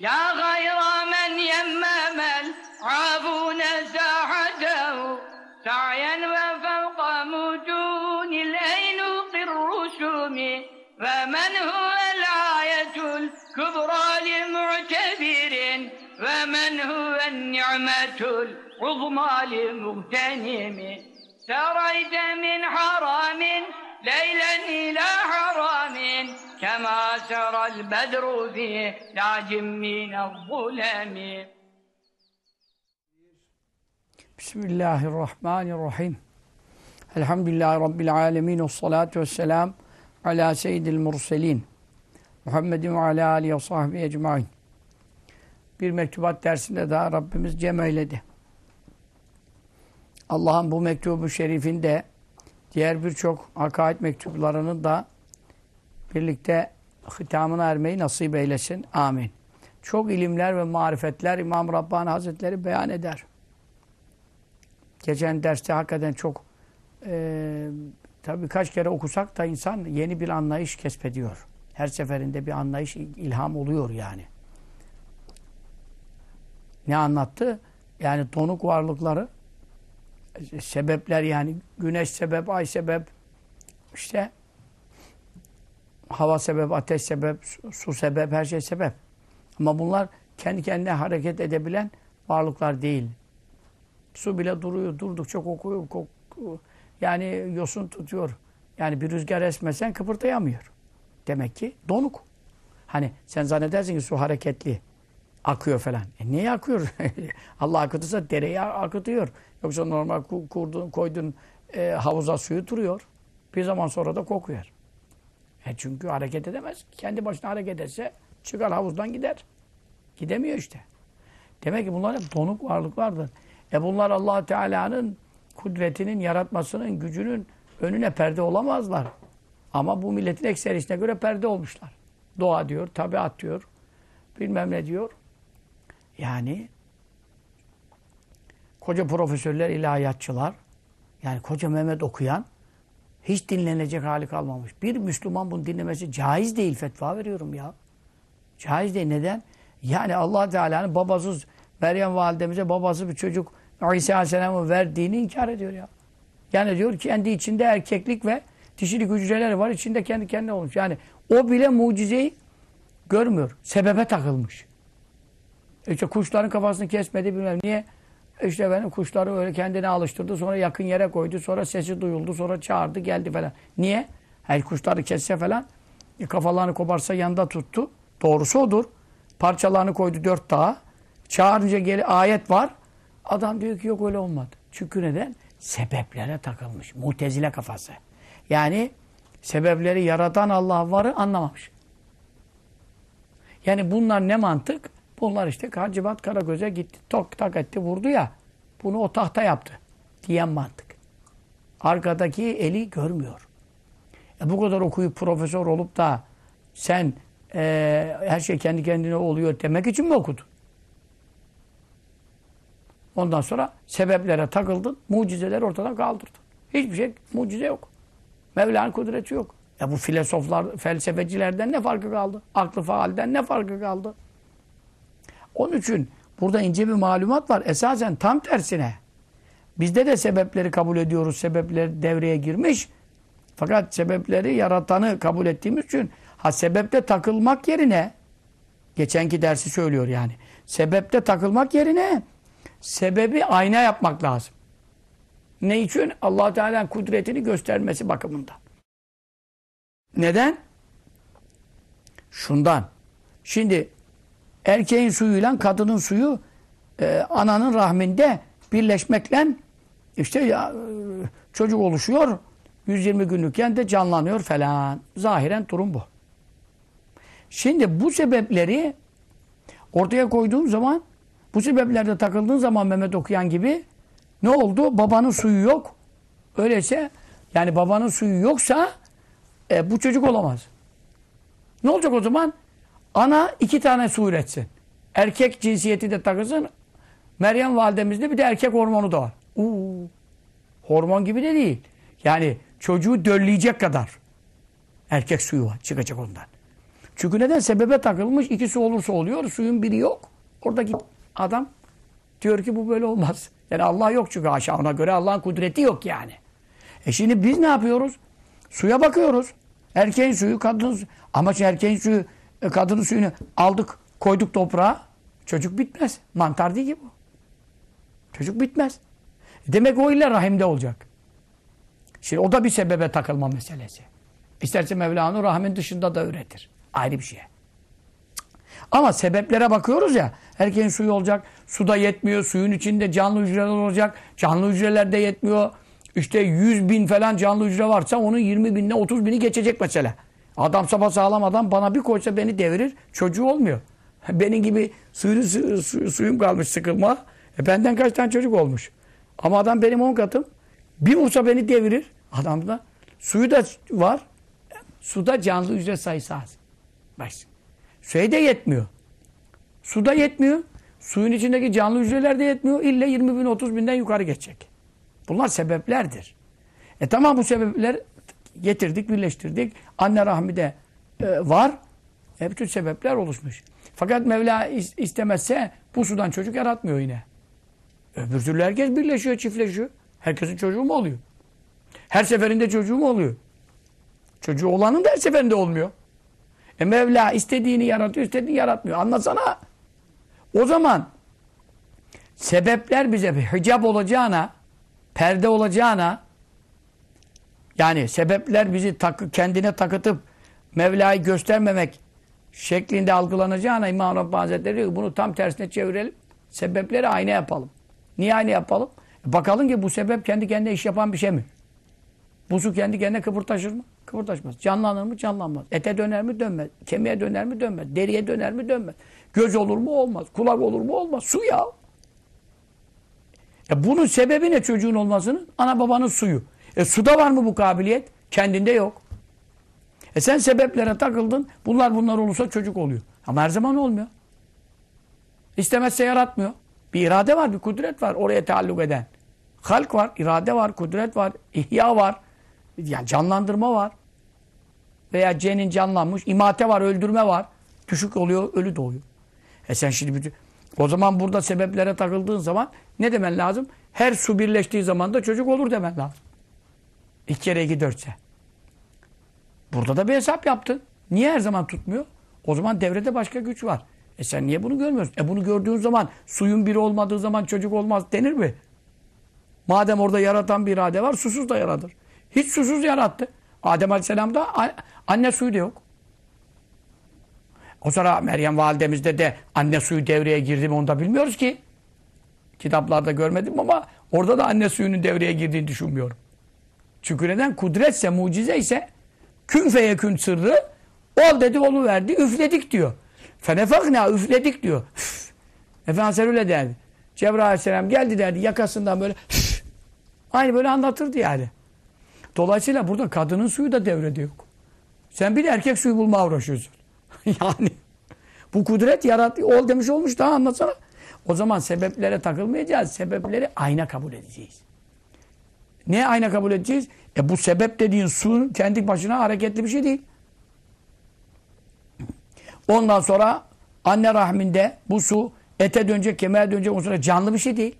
يا غير من يمم العافون ساحته سعيا وفوق مجون الأينوق الرسوم. ومن هو الآية الكبرى لمعتبر؟ ومن هو النعمة العظمى لمغتنم؟ سريت من حرام ليلا إلى حرام. كما سرى البدر في لعج من الظلم Bismillahirrahmanirrahim. Elhamdülillahi Rabbil alemin. Ve salatu ve selam ala seyyidil murselin. Muhammedin ve ala alihi ve sahbihi ecmain. Bir mektubat dersinde daha Rabbimiz cem eyledi. Allah'ın bu mektubu şerifinde diğer birçok akaid mektuplarının da birlikte hitamına ermeyi nasip eylesin. Amin. Çok ilimler ve marifetler İmam Rabbani Hazretleri beyan eder. Geçen derste hakikaten çok e, tabii kaç kere okusak da insan yeni bir anlayış kesbediyor. Her seferinde bir anlayış, ilham oluyor yani. Ne anlattı? Yani donuk varlıkları sebepler yani güneş sebep, ay sebep işte hava sebep, ateş sebep, su sebep, her şey sebep. Ama bunlar kendi kendine hareket edebilen varlıklar değil. Su bile duruyor, durdukça kokuyor. Kok, yani yosun tutuyor. Yani bir rüzgar esmesen kıpırdayamıyor. Demek ki donuk. Hani sen zannedersin ki su hareketli. Akıyor falan. E niye akıyor? Allah akıtırsa dereye akıtıyor. Yoksa normal kurdun, koydun e, havuza suyu duruyor. Bir zaman sonra da kokuyor. E çünkü hareket edemez. Kendi başına hareket etse çıkar havuzdan gider. Gidemiyor işte. Demek ki bunlar hep donuk varlıklardır. E bunlar allah Teala'nın kudretinin, yaratmasının, gücünün önüne perde olamazlar. Ama bu milletin ekserisine göre perde olmuşlar. Doğa diyor, tabiat diyor, bilmem ne diyor. Yani koca profesörler, ilahiyatçılar, yani koca Mehmet okuyan hiç dinlenecek hali kalmamış. Bir Müslüman bunu dinlemesi caiz değil fetva veriyorum ya. Caiz değil. Neden? Yani allah Teala'nın babasız Meryem validemize babası bir çocuk İsa Aleyhisselam'ın verdiğini inkar ediyor ya. Yani diyor ki kendi içinde erkeklik ve dişilik hücreleri var. içinde kendi kendine olmuş. Yani o bile mucizeyi görmüyor. Sebebe takılmış. İşte kuşların kafasını kesmedi bilmem niye. İşte benim kuşları öyle kendine alıştırdı. Sonra yakın yere koydu. Sonra sesi duyuldu. Sonra çağırdı geldi falan. Niye? Her kuşları kesse falan e, kafalarını koparsa yanında tuttu. Doğrusu odur. Parçalarını koydu dört dağa. Çağırınca geri ayet var. Adam diyor ki yok öyle olmadı. Çünkü neden? Sebeplere takılmış. Mutezile kafası. Yani sebepleri yaratan Allah varı anlamamış. Yani bunlar ne mantık? Bunlar işte Hacivat Karagöz'e gitti, tok tak etti, vurdu ya. Bunu o tahta yaptı. Diyen mantık. Arkadaki eli görmüyor. E bu kadar okuyup profesör olup da sen e, her şey kendi kendine oluyor demek için mi okudun? Ondan sonra sebeplere takıldın, mucizeleri ortadan kaldırdın. Hiçbir şey, mucize yok. Mevla'nın kudreti yok. Ya bu filozoflar, felsefecilerden ne farkı kaldı? Aklı faalden ne farkı kaldı? Onun için burada ince bir malumat var. Esasen tam tersine. Bizde de sebepleri kabul ediyoruz. Sebepler devreye girmiş. Fakat sebepleri yaratanı kabul ettiğimiz için ha sebepte takılmak yerine geçenki dersi söylüyor yani. Sebepte takılmak yerine sebebi ayna yapmak lazım. Ne için? allah Teala'nın kudretini göstermesi bakımından. Neden? Şundan. Şimdi erkeğin suyuyla kadının suyu e, ananın rahminde birleşmekle işte ya, e, çocuk oluşuyor. 120 günlükken de canlanıyor falan. Zahiren durum bu. Şimdi bu sebepleri ortaya koyduğum zaman bu sebeplerde takıldığın zaman Mehmet okuyan gibi ne oldu? Babanın suyu yok. Öyleyse yani babanın suyu yoksa e, bu çocuk olamaz. Ne olacak o zaman? Ana iki tane su üretsin. Erkek cinsiyeti de takılsın. Meryem validemizde bir de erkek hormonu da var. Uu, hormon gibi de değil. Yani çocuğu dölleyecek kadar erkek suyu var çıkacak ondan. Çünkü neden? Sebebe takılmış. İkisi olursa oluyor. Suyun biri yok. Orada git adam diyor ki bu böyle olmaz. Yani Allah yok çünkü aşağı ona göre Allah'ın kudreti yok yani. E şimdi biz ne yapıyoruz? Suya bakıyoruz. Erkeğin suyu, kadının suyu. Ama erkeğin suyu, e, kadının suyunu aldık, koyduk toprağa. Çocuk bitmez. Mantar değil ki bu. Çocuk bitmez. Demek o ile rahimde olacak. Şimdi o da bir sebebe takılma meselesi. İsterse Mevla'nın rahmin dışında da üretir. Ayrı bir şey. Ama sebeplere bakıyoruz ya. Erkeğin suyu olacak. Suda yetmiyor. Suyun içinde canlı hücreler olacak. Canlı hücreler de yetmiyor. İşte 100 bin falan canlı hücre varsa onun 20 binine 30 bini geçecek mesela. Adam sabah sağlam adam bana bir koysa beni devirir. Çocuğu olmuyor. Benim gibi suyun, su, su, suyum kalmış sıkılma. E benden kaç tane çocuk olmuş. Ama adam benim 10 katım. Bir vursa beni devirir. Adamda suyu da var. Suda canlı hücre sayısı az. Bak Suya da yetmiyor. Suda yetmiyor. Suyun içindeki canlı hücreler de yetmiyor. İlle 20 bin 30 binden yukarı geçecek. Bunlar sebeplerdir. E tamam bu sebepler getirdik, birleştirdik. Anne rahmi de e, var. E bütün sebepler oluşmuş. Fakat Mevla istemezse bu sudan çocuk yaratmıyor yine. Öbür türlü herkes birleşiyor, çiftleşiyor. Herkesin çocuğu mu oluyor? Her seferinde çocuğu mu oluyor? Çocuğu olanın da her seferinde olmuyor. E Mevla istediğini yaratıyor, istediğini yaratmıyor. Anlasana. O zaman sebepler bize hicab olacağına, perde olacağına yani sebepler bizi takı, kendine takıtıp Mevla'yı göstermemek şeklinde algılanacağına İmam Rabbani Hazretleri diyor bunu tam tersine çevirelim. Sebepleri ayna yapalım. Niye aynı yapalım? E bakalım ki bu sebep kendi kendine iş yapan bir şey mi? Bu su kendi kendine kıpırtaşır mı? Kıpırtaşmaz. Canlanır mı? Canlanmaz. Ete döner mi? Dönmez. Kemiğe döner mi? Dönmez. Deriye döner mi? Dönmez. Göz olur mu? Olmaz. Kulak olur mu? Olmaz. Su ya. E bunun sebebi ne çocuğun olmasının? Ana babanın suyu. E suda var mı bu kabiliyet? Kendinde yok. E sen sebeplere takıldın. Bunlar bunlar olursa çocuk oluyor. Ama her zaman olmuyor. İstemezse yaratmıyor. Bir irade var, bir kudret var oraya taalluk eden. Halk var, irade var, kudret var, ihya var. Yani canlandırma var. Veya cenin canlanmış, imate var, öldürme var. Düşük oluyor, ölü doğuyor. E sen şimdi bütün... O zaman burada sebeplere takıldığın zaman ne demen lazım? Her su birleştiği zaman da çocuk olur demen lazım. İki kere iki dörtse. Burada da bir hesap yaptın. Niye her zaman tutmuyor? O zaman devrede başka güç var. E sen niye bunu görmüyorsun? E bunu gördüğün zaman suyun biri olmadığı zaman çocuk olmaz denir mi? Madem orada yaratan bir irade var susuz da yaratır. Hiç susuz yarattı. Adem Aleyhisselam'da anne suyu da yok. O sonra Meryem validemizde de anne suyu devreye girdi mi onu da bilmiyoruz ki. Kitaplarda görmedim ama orada da anne suyunun devreye girdiğini düşünmüyorum. Çünkü neden? Kudretse, mucize ise kün feyekün sırrı ol dedi, olu verdi, üfledik diyor. Fenefakna üfledik diyor. Üf. Efendimiz öyle derdi. Cebrail aleyhisselam geldi derdi yakasından böyle aynı böyle anlatırdı yani. Dolayısıyla burada kadının suyu da devrede yok. Sen bir erkek suyu bulmaya uğraşıyorsun. yani bu kudret yarat ol demiş olmuş daha anlatsana. O zaman sebeplere takılmayacağız. Sebepleri ayna kabul edeceğiz. Ne ayna kabul edeceğiz? E bu sebep dediğin su kendi başına hareketli bir şey değil. Ondan sonra anne rahminde bu su ete dönecek, kemiğe dönecek. Ondan sonra canlı bir şey değil.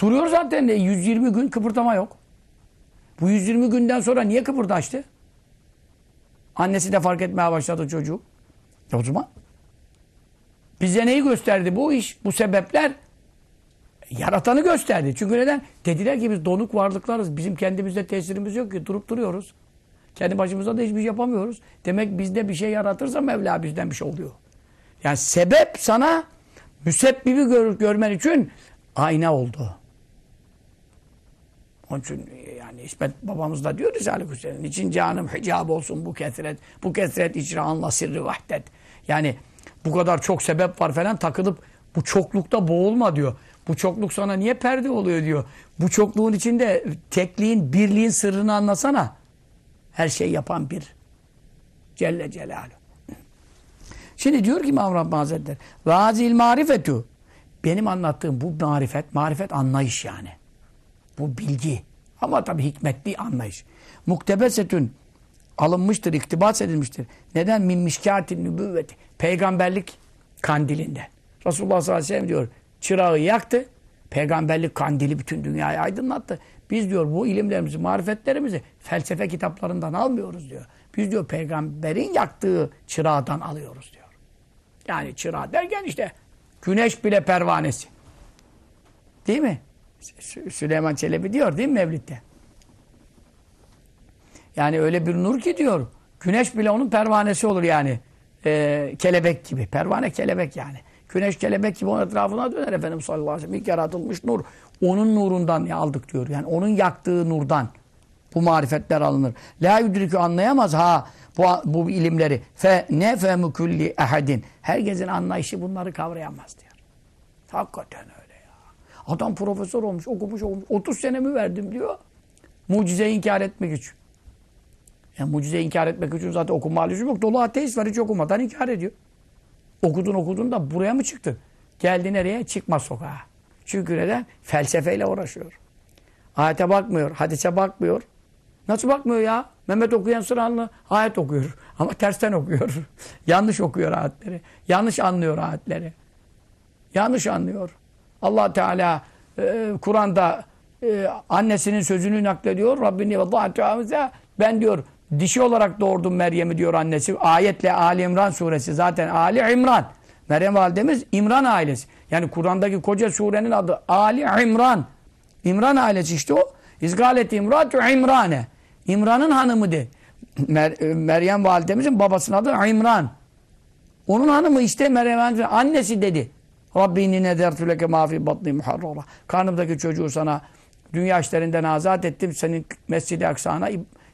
Duruyor zaten de 120 gün kıpırdama yok. Bu 120 günden sonra niye kıpırdaştı? Annesi de fark etmeye başladı çocuğu. E o zaman bize neyi gösterdi bu iş? Bu sebepler yaratanı gösterdi. Çünkü neden? Dediler ki biz donuk varlıklarız. Bizim kendimizde tesirimiz yok ki. Durup duruyoruz. Kendi başımıza da hiçbir şey yapamıyoruz. Demek bizde bir şey yaratırsa Mevla bizden bir şey oluyor. Yani sebep sana müsebbibi gör, görmen için ayna oldu. Onun için yani İsmet babamız da diyor Risale-i Hüseyin. için canım hicab olsun bu kesret. Bu kesret icraanla sirri vahdet. Yani bu kadar çok sebep var falan takılıp bu çoklukta boğulma diyor. Bu çokluk sana niye perde oluyor diyor. Bu çokluğun içinde tekliğin, birliğin sırrını anlasana. Her şey yapan bir Celle Celaluhu. Şimdi diyor ki İmam Rabbani Hazretleri Vazil marifetu benim anlattığım bu marifet, marifet anlayış yani. Bu bilgi. Ama tabii hikmetli anlayış. Muktebesetün alınmıştır, iktibas edilmiştir. Neden? Min mişkâtin nübüvveti. Peygamberlik kandilinden. Resulullah sallallahu aleyhi ve sellem diyor, çırağı yaktı, peygamberlik kandili bütün dünyayı aydınlattı. Biz diyor bu ilimlerimizi, marifetlerimizi felsefe kitaplarından almıyoruz diyor. Biz diyor peygamberin yaktığı çırağdan alıyoruz diyor. Yani çırağı derken işte güneş bile pervanesi. Değil mi? Sü- Süleyman Çelebi diyor değil mi Mevlid'de? Yani öyle bir nur ki diyor. Güneş bile onun pervanesi olur yani. Ee, kelebek gibi. Pervane kelebek yani. Güneş kelebek gibi onun etrafına döner Efendimiz sallallahu aleyhi ve sellem. İlk yaratılmış nur. Onun nurundan aldık diyor. Yani onun yaktığı nurdan bu marifetler alınır. La yudrikü anlayamaz ha bu, bu ilimleri. Fe ne fehmü külli ehadin. Herkesin anlayışı bunları kavrayamaz diyor. Hakikaten öyle ya. Adam profesör olmuş, okumuş, okumuş. 30 senemi verdim diyor. Mucizeyi inkar etmek için. Yani mucizeyi inkar etmek için zaten okuma lüzum yok. Dolu ateist var hiç okumadan inkar ediyor. Okudun okudun da buraya mı çıktın? Geldi nereye? Çıkma sokağa. Çünkü neden? Felsefeyle uğraşıyor. Ayete bakmıyor, hadise bakmıyor. Nasıl bakmıyor ya? Mehmet okuyan sıranlı ayet okuyor. Ama tersten okuyor. Yanlış okuyor ayetleri. Yanlış anlıyor ayetleri. Yanlış anlıyor. Allah Teala e, Kur'an'da e, annesinin sözünü naklediyor. Rabbini ve ben diyor dişi olarak doğurdum Meryem'i diyor annesi. Ayetle Ali İmran suresi zaten Ali İmran. Meryem validemiz İmran ailesi. Yani Kur'an'daki koca surenin adı Ali İmran. İmran ailesi işte o. İzgalet İmratu İmrane. İmran'ın hanımı de. Mer Meryem validemizin babasının adı İmran. Onun hanımı işte Meryem annesi dedi. Rabbini nedertü leke ma fi batni muharrara. Karnımdaki çocuğu sana dünya işlerinden azat ettim. Senin Mescid-i Aksa'na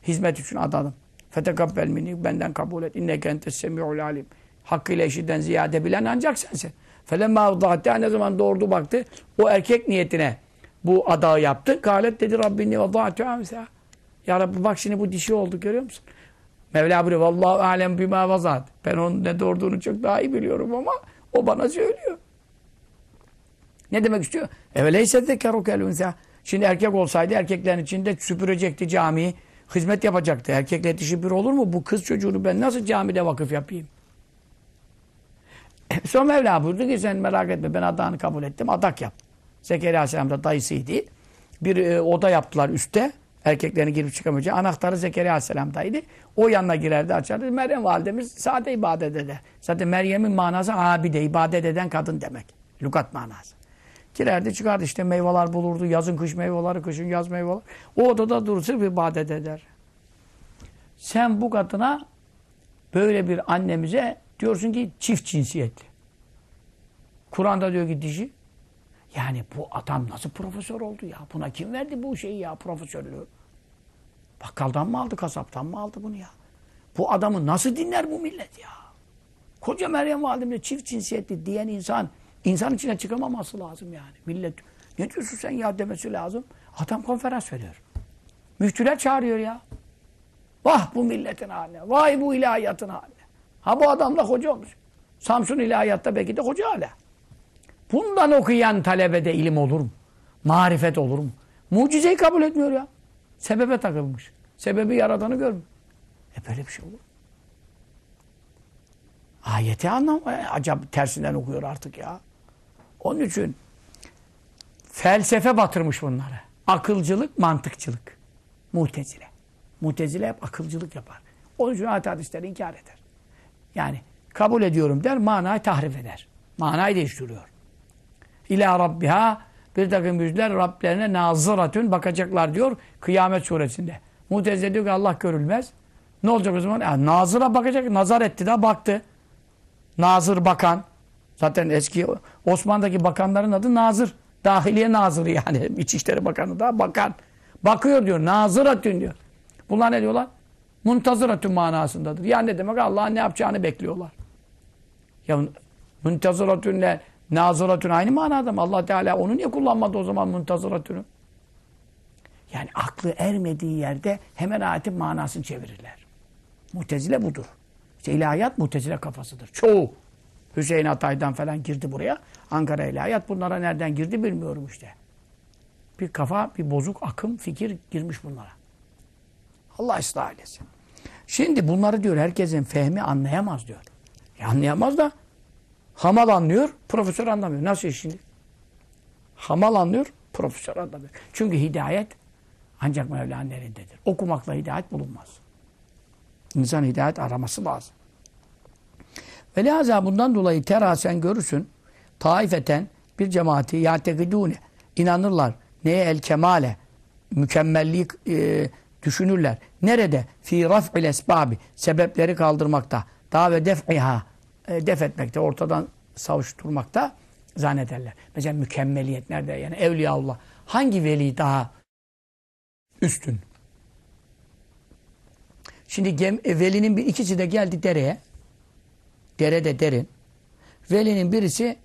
hizmet için adadım. Fetekabbel minni benden kabul et. İnneke entes semi'ul alim. Hakkıyla eşiden ziyade bilen ancak sensin. Felemma uddahatta ne zaman doğurdu baktı. O erkek niyetine bu adağı yaptı. Galet dedi Rabbini ve da'atu amsa. Ya Rabbi bak şimdi bu dişi oldu görüyor musun? Mevla buyuruyor. Vallahu alem bima vazat. Ben onun ne doğurduğunu çok daha iyi biliyorum ama o bana söylüyor. Ne demek istiyor? Eveleyse zekerukel unsa. Şimdi erkek olsaydı erkeklerin içinde süpürecekti camiyi. Hizmet yapacaktı. Erkekle dişi bir olur mu? Bu kız çocuğunu ben nasıl camide vakıf yapayım? Sonra Mevla buyurdu ki sen merak etme ben adağını kabul ettim. Adak yap. Zekeriya Aleyhisselam da dayısıydı. Bir e, oda yaptılar üstte. Erkeklerin girip çıkamayacağı. Anahtarı Zekeriya Aleyhisselam'daydı. O yanına girerdi açardı. Meryem validemiz sade ibadet eder. Zaten Meryem'in manası abide, ibadet eden kadın demek. Lukat manası. Girerdi çıkardı işte meyveler bulurdu. Yazın kış meyveleri, kışın yaz meyveleri. O odada durur sırf ibadet eder. Sen bu kadına böyle bir annemize diyorsun ki çift cinsiyetli. Kur'an'da diyor ki dişi. Yani bu adam nasıl profesör oldu ya? Buna kim verdi bu şeyi ya profesörlüğü? Bakkaldan mı aldı, kasaptan mı aldı bunu ya? Bu adamı nasıl dinler bu millet ya? Koca Meryem Validem'le çift cinsiyetli diyen insan insan içine çıkamaması lazım yani. Millet ne diyorsun sen ya demesi lazım. Adam konferans veriyor. Müftüler çağırıyor ya. Vah bu milletin haline. Vay bu ilahiyatın haline. Ha bu adamla hoca olmuş. Samsun ilahiyatta belki de hoca hala. Bundan okuyan talebede ilim olur mu? Marifet olur mu? Mucizeyi kabul etmiyor ya. Sebebe takılmış. Sebebi yaradanı görmüyor. E böyle bir şey olur. Ayeti anlam acaba tersinden okuyor artık ya. Onun için felsefe batırmış bunları. Akılcılık, mantıkçılık. Mutezile. Mutezile hep akılcılık yapar. Onun için ayet hadisleri inkar eder. Yani kabul ediyorum der, manayı tahrif eder. Manayı değiştiriyor. İlâ rabbiha bir takım yüzler Rablerine nazıratün bakacaklar diyor Kıyamet suresinde. Mutezile diyor ki Allah görülmez. Ne olacak o zaman? Yani nazıra bakacak. Nazar etti de baktı. Nazır bakan. Zaten eski Osman'daki bakanların adı nazır. Dahiliye nazırı yani. İçişleri Bakanı da bakan. Bakıyor diyor. Nazıratün diyor. Bunlar ne diyorlar? Muntazıratün manasındadır. Yani ne demek? Allah'ın ne yapacağını bekliyorlar. Ya muntazıratünle nazıratün aynı manada mı? Allah Teala onu niye kullanmadı o zaman muntazıratünü? Yani aklı ermediği yerde hemen ayetin manasını çevirirler. Mutezile budur. İşte ilahiyat mutezile kafasıdır. Çoğu. Hüseyin Atay'dan falan girdi buraya. Ankara ilahiyat bunlara nereden girdi bilmiyorum işte. Bir kafa, bir bozuk akım, fikir girmiş bunlara. Allah ıslah eylesin. Şimdi bunları diyor herkesin fehmi anlayamaz diyor. E anlayamaz da hamal anlıyor, profesör anlamıyor. Nasıl şimdi? Hamal anlıyor, profesör anlamıyor. Çünkü hidayet ancak Mevla'nın elindedir. Okumakla hidayet bulunmaz. İnsan hidayet araması lazım. Ve lihaza bundan dolayı tera sen görürsün taifeten bir cemaati yategidune inanırlar. Neye el kemale mükemmellik e, düşünürler. Nerede? Fi raf'il esbabi sebepleri kaldırmakta. Daha ve def'iha e, def etmekte, ortadan savuşturmakta zannederler. Mesela mükemmeliyet nerede? Yani Evliyaullah. Hangi veli daha üstün? Şimdi gem, e, velinin bir ikisi de geldi dereye. Derede derin. Velinin birisi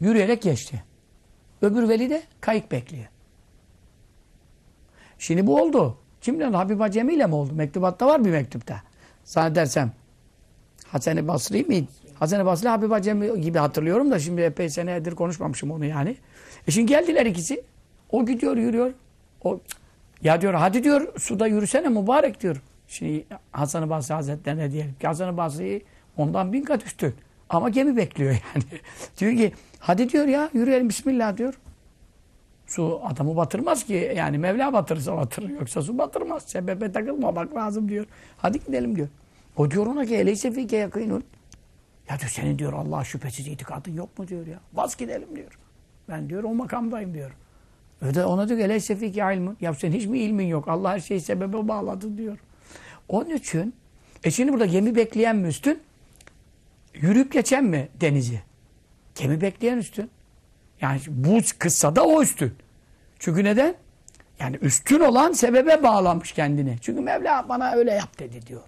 yürüyerek geçti. Öbür veli de kayık bekliyor. Şimdi bu oldu. Kimden? Habib Acemi ile mi oldu? Mektubatta var bir mektupta. Zannedersem Hasan-ı Basri mi? Hasan-ı Basri Habib Acemi gibi hatırlıyorum da şimdi epey senedir konuşmamışım onu yani. E şimdi geldiler ikisi. O gidiyor yürüyor. O ya diyor hadi diyor suda yürüsene mübarek diyor. Şimdi Hasan-ı Basri Hazretlerine diyelim ki Hasan-ı Basri ondan bin kat üstün. Ama gemi bekliyor yani. diyor ki hadi diyor ya yürüyelim bismillah diyor. Su adamı batırmaz ki. Yani Mevla batırırsa batırır. Yoksa su batırmaz. Sebebe takılmamak lazım diyor. Hadi gidelim diyor. O diyor ona ki eleyse fike yakınun. Ya diyor senin diyor Allah'a şüphesiz itikadın yok mu diyor ya. Bas gidelim diyor. Ben diyor o makamdayım diyor. Öde ona diyor eleyse fike ilmun. Ya sen hiç mi ilmin yok? Allah her şeyi sebebe bağladı diyor. Onun için e şimdi burada gemi bekleyen mi üstün? Yürüyüp geçen mi denizi? Gemi bekleyen üstün. Yani bu kıssada o üstün. Çünkü neden? Yani üstün olan sebebe bağlamış kendini. Çünkü Mevla bana öyle yap dedi diyor.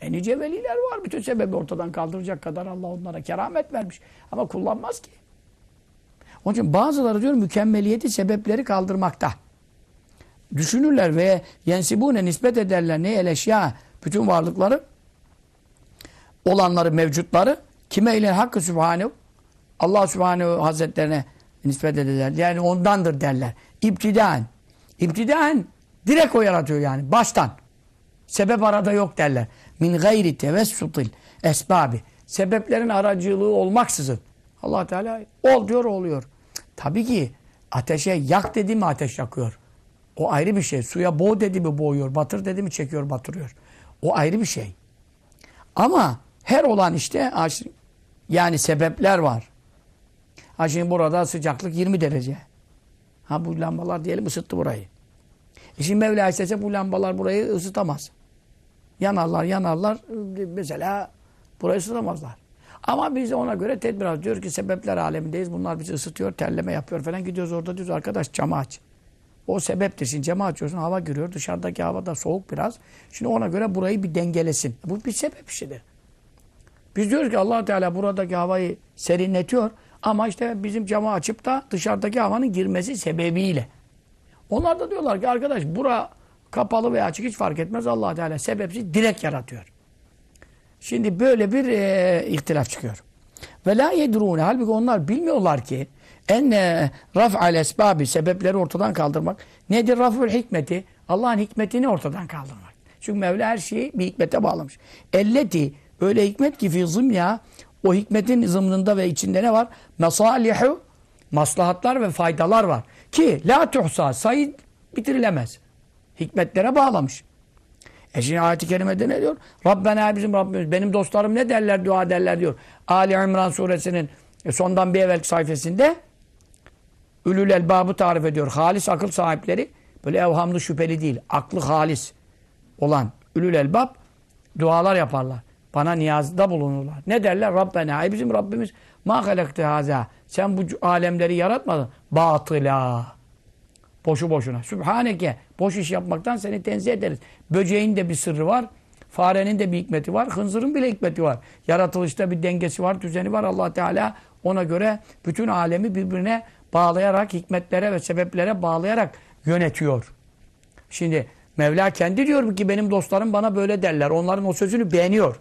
E nice veliler var. Bütün sebebi ortadan kaldıracak kadar Allah onlara keramet vermiş. Ama kullanmaz ki. Onun için bazıları diyor mükemmeliyeti sebepleri kaldırmakta. Düşünürler ve yensibune nispet ederler ne eleşya bütün varlıkları olanları mevcutları kime ile hakkı sübhanehu Allah Subhanehu Hazretlerine nispet ederler. Yani ondandır derler. İptidaen. İptidaen direkt o yaratıyor yani. Baştan. Sebep arada yok derler. Min gayri tevessutil esbabi. Sebeplerin aracılığı olmaksızın. allah Teala ol diyor oluyor. Tabii ki ateşe yak dedi mi ateş yakıyor. O ayrı bir şey. Suya boğ dedi mi boğuyor. Batır dedi mi çekiyor batırıyor. O ayrı bir şey. Ama her olan işte yani sebepler var. Ha şimdi burada sıcaklık 20 derece. Ha bu lambalar diyelim ısıttı burayı. E şimdi Mevla istese bu lambalar burayı ısıtamaz. Yanarlar yanarlar mesela burayı ısıtamazlar. Ama biz ona göre tedbir alıyoruz. Diyor ki sebepler alemindeyiz. Bunlar bizi ısıtıyor, terleme yapıyor falan. Gidiyoruz orada diyoruz arkadaş camı aç. O sebeptir. Şimdi camı açıyorsun hava giriyor. Dışarıdaki hava da soğuk biraz. Şimdi ona göre burayı bir dengelesin. Bu bir sebep işidir. Biz diyoruz ki allah Teala buradaki havayı serinletiyor. Ama işte bizim camı açıp da dışarıdaki havanın girmesi sebebiyle. Onlar da diyorlar ki arkadaş bura kapalı veya açık hiç fark etmez. allah Teala sebepsiz direkt yaratıyor. Şimdi böyle bir e, ihtilaf çıkıyor. Ve la yedrûne. Halbuki onlar bilmiyorlar ki enne raf'al esbabi sebepleri ortadan kaldırmak. Nedir raf'ül hikmeti? Allah'ın hikmetini ortadan kaldırmak. Çünkü Mevla her şeyi bir hikmete bağlamış. Elleti öyle hikmet ki fi zımya o hikmetin zımnında ve içinde ne var? Mesalihu maslahatlar ve faydalar var. Ki la tuhsa sayı bitirilemez. Hikmetlere bağlamış. E şimdi ayet-i kerimede ne diyor? Rabbena bizim Rabbimiz. Benim dostlarım ne derler dua derler diyor. Ali İmran suresinin sondan bir evvelki sayfasında Ülül elbabı tarif ediyor. Halis akıl sahipleri böyle evhamlı şüpheli değil. Aklı halis olan Ülül elbab dualar yaparlar. Bana niyazda bulunurlar. Ne derler? Rabbena. E bizim Rabbimiz ma halakte haza. Sen bu alemleri yaratmadın. Batıla. Boşu boşuna. Sübhaneke. Boş iş yapmaktan seni tenzih ederiz. Böceğin de bir sırrı var. Farenin de bir hikmeti var. Hınzırın bile hikmeti var. Yaratılışta bir dengesi var, düzeni var. allah Teala ona göre bütün alemi birbirine bağlayarak, hikmetlere ve sebeplere bağlayarak yönetiyor. Şimdi Mevla kendi diyor ki benim dostlarım bana böyle derler. Onların o sözünü beğeniyor.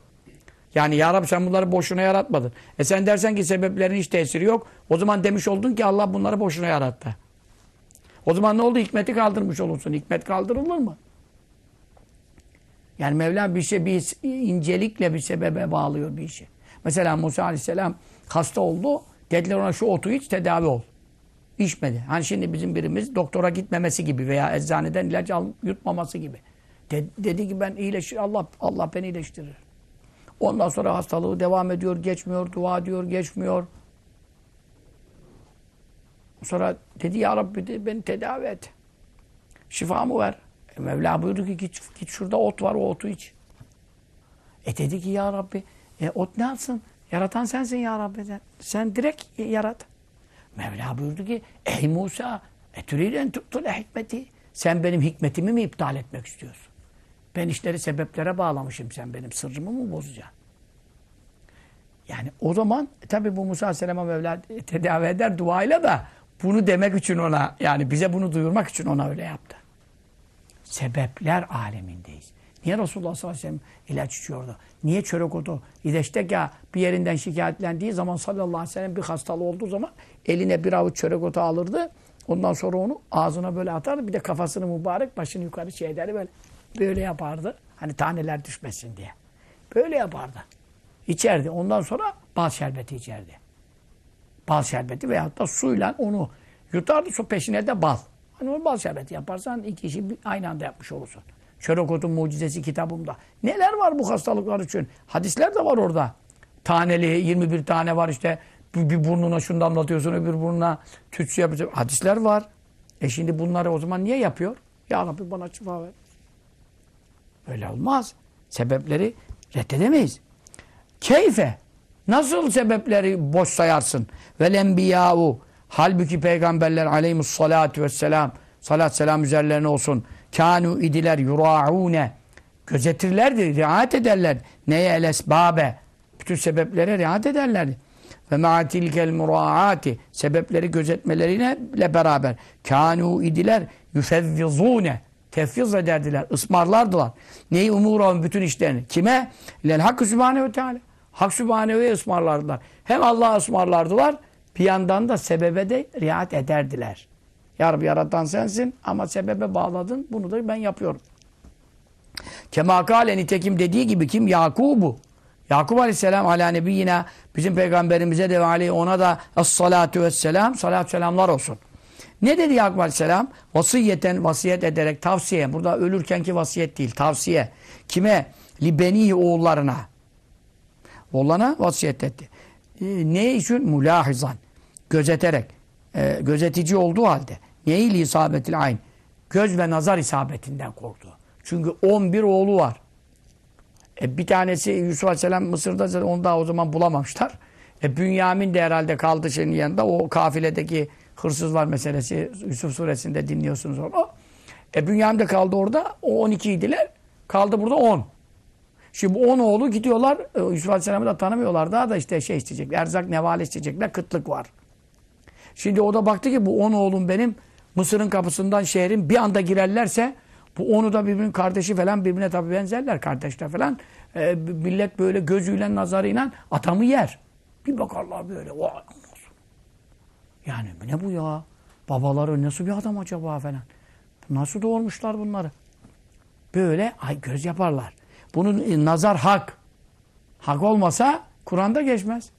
Yani ya Rabbi sen bunları boşuna yaratmadın. E sen dersen ki sebeplerin hiç tesiri yok. O zaman demiş oldun ki Allah bunları boşuna yarattı. O zaman ne oldu? Hikmeti kaldırmış olursun. Hikmet kaldırılır mı? Yani Mevla bir şey bir incelikle bir sebebe bağlıyor bir işi. Mesela Musa Aleyhisselam hasta oldu. Dediler ona şu otu iç tedavi ol. İçmedi. Hani şimdi bizim birimiz doktora gitmemesi gibi veya eczaneden ilaç al, yutmaması gibi. De, dedi ki ben iyileşir Allah Allah beni iyileştirir. Ondan sonra hastalığı devam ediyor, geçmiyor, dua diyor, geçmiyor. Sonra dedi ya Rabbi dedi, beni tedavi et. Şifamı ver. E Mevla buyurdu ki git, git şurada ot var o otu iç. E dedi ki ya Rabbi e, ot ne yapsın? Yaratan sensin ya Rabbi. Sen direkt yarat. Mevla buyurdu ki ey Musa etüriden tuttul hikmeti. Sen benim hikmetimi mi iptal etmek istiyorsun? Ben işleri sebeplere bağlamışım. Sen benim sırrımı mı bozacaksın? Yani o zaman e, tabi bu Musa Aleyhisselam'a Mevla tedavi eder duayla da bunu demek için ona yani bize bunu duyurmak için ona öyle yaptı. Sebepler alemindeyiz. Niye Resulullah sallallahu aleyhi ve sellem ilaç içiyordu? Niye çörek otu? İdeşteka bir yerinden şikayetlendiği zaman sallallahu aleyhi ve sellem bir hastalığı olduğu zaman eline bir avuç çörek otu alırdı. Ondan sonra onu ağzına böyle atardı. Bir de kafasını mübarek başını yukarı şey ederdi böyle. Böyle yapardı. Hani taneler düşmesin diye. Böyle yapardı. İçerdi. Ondan sonra bal şerbeti içerdi. Bal şerbeti veyahut da suyla onu yutardı. Su peşine de bal. Hani onu bal şerbeti yaparsan iki işi aynı anda yapmış olursun. Çörek otun mucizesi kitabımda. Neler var bu hastalıklar için? Hadisler de var orada. Taneli 21 tane var işte. Bir burnuna şunu damlatıyorsun öbür burnuna tütsü yapıyorsun. Hadisler var. E şimdi bunları o zaman niye yapıyor? Ya Rabbi bana şifa ver. Öyle olmaz. Sebepleri reddedemeyiz. Keyfe. Nasıl sebepleri boş sayarsın? Vel enbiyâ'u. Halbuki peygamberler aleyhissalâtu vesselam salat selam üzerlerine olsun. Kânû idiler yurâ'ûne. Gözetirlerdi, riayet ederler. Neye el esbâbe. Bütün sebeplere riayet ederlerdi. Ve ma'atilkel murâ'ati. Sebepleri gözetmeleriyle beraber. Kânû idiler yüfevvizûne. Tefviz ederdiler, ısmarlardılar. Neyi umurun bütün işlerini. Kime? Lel Hakkı Sübhanehu Teala. Hak Sübhanehu'ya ısmarlardılar. Hem Allah'a ısmarlardılar, bir yandan da sebebe de riayet ederdiler. Ya Rabbi yaratan sensin ama sebebe bağladın. Bunu da ben yapıyorum. Kemakale nitekim dediği gibi kim? Yakub'u. Yakub Aleyhisselam ala nebiyyina bizim peygamberimize de ve aleyhi ona da es-salatu vesselam salat selamlar olsun. Ne dedi Yakup Aleyhisselam? Vasiyeten vasiyet ederek tavsiye. Burada ölürkenki vasiyet değil. Tavsiye. Kime? Libeni oğullarına. Oğlana vasiyet etti. E, ne için? Mulahizan. Gözeterek. E, gözetici olduğu halde. Neyi isabetil ayn? Göz ve nazar isabetinden korktu. Çünkü 11 oğlu var. E, bir tanesi Yusuf Aleyhisselam Mısır'da onu daha o zaman bulamamışlar. E, Bünyamin de herhalde kaldı şeyin yanında. O kafiledeki hırsızlar meselesi Yusuf suresinde dinliyorsunuz onu. E Bünyamin de kaldı orada. O 12 idiler. Kaldı burada 10. Şimdi bu 10 oğlu gidiyorlar. E, Yusuf Aleyhisselam'ı da tanımıyorlar. Daha da işte şey isteyecek. Erzak nevale isteyecekler. Kıtlık var. Şimdi o da baktı ki bu 10 oğlum benim Mısır'ın kapısından şehrin bir anda girerlerse bu onu da birbirinin kardeşi falan birbirine tabi benzerler kardeşler falan. E, millet böyle gözüyle nazarıyla atamı yer. Bir bakarlar böyle. Vay yani ne bu ya? Babaları nasıl bir adam acaba falan. Nasıl doğurmuşlar bunları? Böyle ay göz yaparlar. Bunun e, nazar hak. Hak olmasa Kur'an'da geçmez.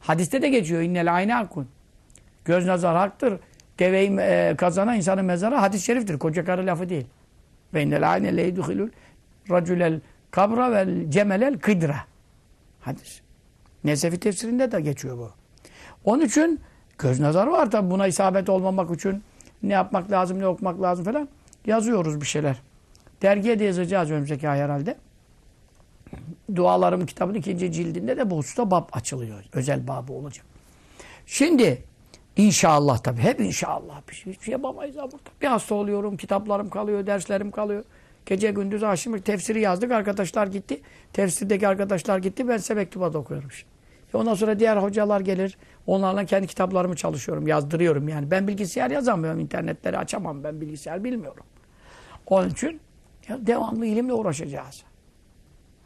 Hadiste de geçiyor. İnnel ayne hakun. Göz nazar haktır. Deveyi e, kazana insanın mezarı hadis-i şeriftir. Koca karı lafı değil. Ve innel ayne leyduhilul racülel kabra vel cemelel kıdra. Hadis. Nesefi tefsirinde de geçiyor bu. Onun için Göz nazarı var tabi buna isabet olmamak için ne yapmak lazım, ne okumak lazım falan. Yazıyoruz bir şeyler. Dergiye de yazacağız önümüzdeki ay herhalde. Dualarım kitabın ikinci cildinde de bu hususta bab açılıyor. Özel babı olacak. Şimdi inşallah tabi hep inşallah bir şey, şey yapamayız burada. Bir hasta oluyorum, kitaplarım kalıyor, derslerim kalıyor. Gece gündüz aşım tefsiri yazdık, arkadaşlar gitti. Tefsirdeki arkadaşlar gitti, ben size mektubat okuyorum şimdi. Ondan sonra diğer hocalar gelir. Onlarla kendi kitaplarımı çalışıyorum, yazdırıyorum yani. Ben bilgisayar yazamıyorum, internetleri açamam. Ben bilgisayar bilmiyorum. Onun için ya devamlı ilimle uğraşacağız.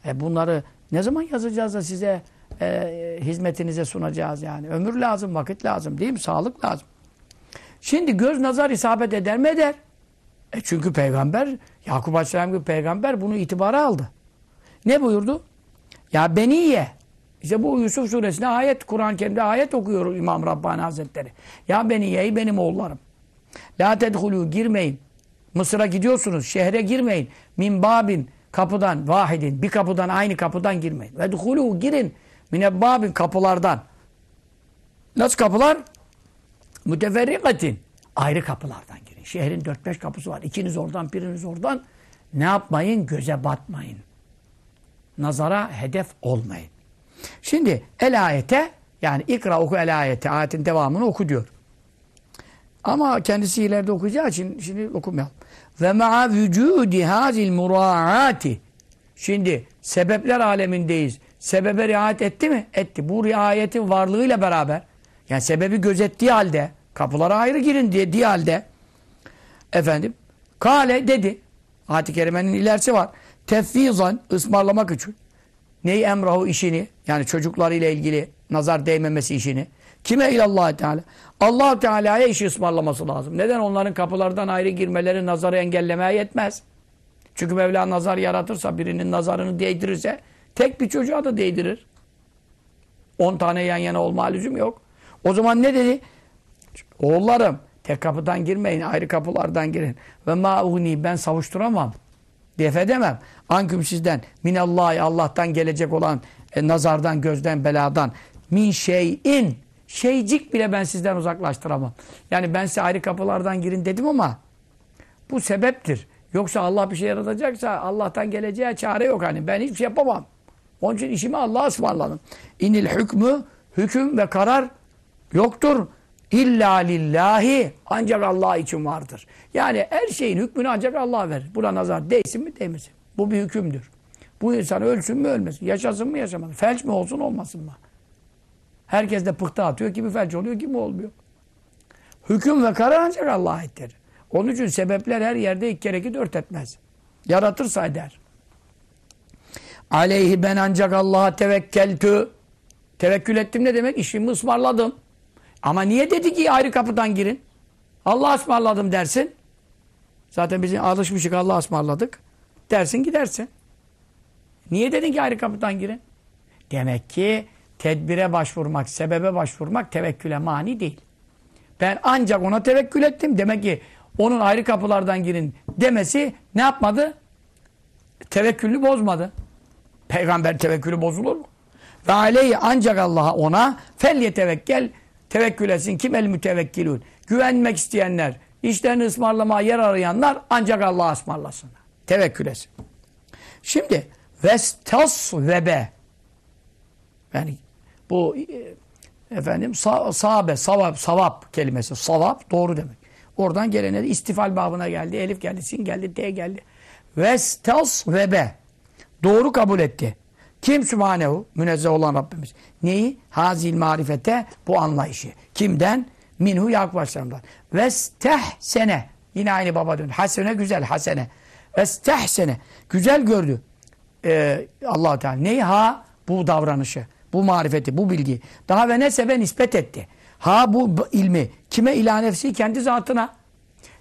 E bunları ne zaman yazacağız da size e, hizmetinize sunacağız yani. Ömür lazım, vakit lazım değil mi? Sağlık lazım. Şimdi göz nazar isabet eder mi eder? E çünkü peygamber, Yakup Aleyhisselam gibi peygamber bunu itibara aldı. Ne buyurdu? Ya beniye. İşte bu Yusuf suresine ayet, Kur'an-ı Kerim'de ayet okuyor İmam Rabbani Hazretleri. Ya beniye, benim oğullarım. La tedhulû, girmeyin. Mısır'a gidiyorsunuz, şehre girmeyin. Min babin, kapıdan, vahidin, bir kapıdan, aynı kapıdan girmeyin. Ve dhulû, girin. Minebbabin, kapılardan. Nasıl kapılar? Müteferrikatin. Ayrı kapılardan girin. Şehrin dört beş kapısı var. İkiniz oradan, biriniz oradan. Ne yapmayın? Göze batmayın. Nazara hedef olmayın. Şimdi el ayete yani ikra oku el ayete ayetin devamını oku diyor. Ama kendisi ileride okuyacağı için şimdi okumayalım. Ve ma'a vücudi hazil muraati. Şimdi sebepler alemindeyiz. Sebebe riayet etti mi? Etti. Bu riayetin varlığıyla beraber yani sebebi gözettiği halde kapılara ayrı girin diye diye halde efendim kale dedi. Ayet-i Kerime'nin ilerisi var. Tefvizan ısmarlamak için. Neyi emrahu işini yani çocuklarıyla ilgili nazar değmemesi işini. Kime ilallah Teala? allah Teala'ya işi ısmarlaması lazım. Neden? Onların kapılardan ayrı girmeleri nazarı engellemeye yetmez. Çünkü Mevla nazar yaratırsa birinin nazarını değdirirse tek bir çocuğa da değdirir. On tane yan yana olma lüzum yok. O zaman ne dedi? Oğullarım tek kapıdan girmeyin ayrı kapılardan girin. Ve ma'uni ben savuşturamam. Def edemem. Anküm sizden minallahi Allah'tan gelecek olan e, nazardan, gözden, beladan min şeyin şeycik bile ben sizden uzaklaştıramam. Yani ben size ayrı kapılardan girin dedim ama bu sebeptir. Yoksa Allah bir şey yaratacaksa Allah'tan geleceğe çare yok hani. Ben hiçbir şey yapamam. Onun için işimi Allah'a ısmarladım. İnil hükmü hüküm ve karar yoktur. İlla lillahi ancak Allah için vardır. Yani her şeyin hükmünü ancak Allah verir. Buna nazar değsin mi değmesin. Bu bir hükümdür. Bu insan ölsün mü ölmesin. Yaşasın mı yaşamasın. Felç mi olsun olmasın mı? Herkes de pıhtı atıyor. Kimi felç oluyor kimi olmuyor. Hüküm ve karar ancak Allah'a aittir. Onun için sebepler her yerde iki kere iki dört etmez. Yaratırsa eder. Aleyhi ben ancak Allah'a tevekkeltü. Tevekkül ettim ne demek? İşimi ısmarladım. Ama niye dedi ki ayrı kapıdan girin? Allah ısmarladım dersin. Zaten biz alışmışık Allah ısmarladık. Dersin gidersin. Niye dedin ki ayrı kapıdan girin? Demek ki tedbire başvurmak, sebebe başvurmak tevekküle mani değil. Ben ancak ona tevekkül ettim. Demek ki onun ayrı kapılardan girin demesi ne yapmadı? Tevekkülünü bozmadı. Peygamber tevekkülü bozulur mu? Ve aleyhi ancak Allah'a ona fel yetevekkel tevekkül etsin. Kim el mütevekkilun? Güvenmek isteyenler, işlerini ısmarlamaya yer arayanlar ancak Allah'a ısmarlasınlar. Tevekkül etsin. Şimdi vestas vebe yani bu e, efendim sa sahabe, savap, savap kelimesi. Savap doğru demek. Oradan gelene de istifal babına geldi. Elif geldi, sin geldi, D geldi. Vestas vebe. Doğru kabul etti. Kim Sübhanehu? Münezzeh olan Rabbimiz. Neyi? Hazil marifete bu anlayışı. Kimden? Minhu Yakup Aleyhisselam'dan. Vestehsene. Yine aynı baba dön. Hasene güzel, hasene. Vestehsene. Güzel gördü. Ee, allah Teala. Neyi? Ha? Bu davranışı. Bu marifeti, bu bilgiyi. Daha ve nesebe nispet etti. Ha bu ilmi. Kime ilah nefsi? Kendi zatına.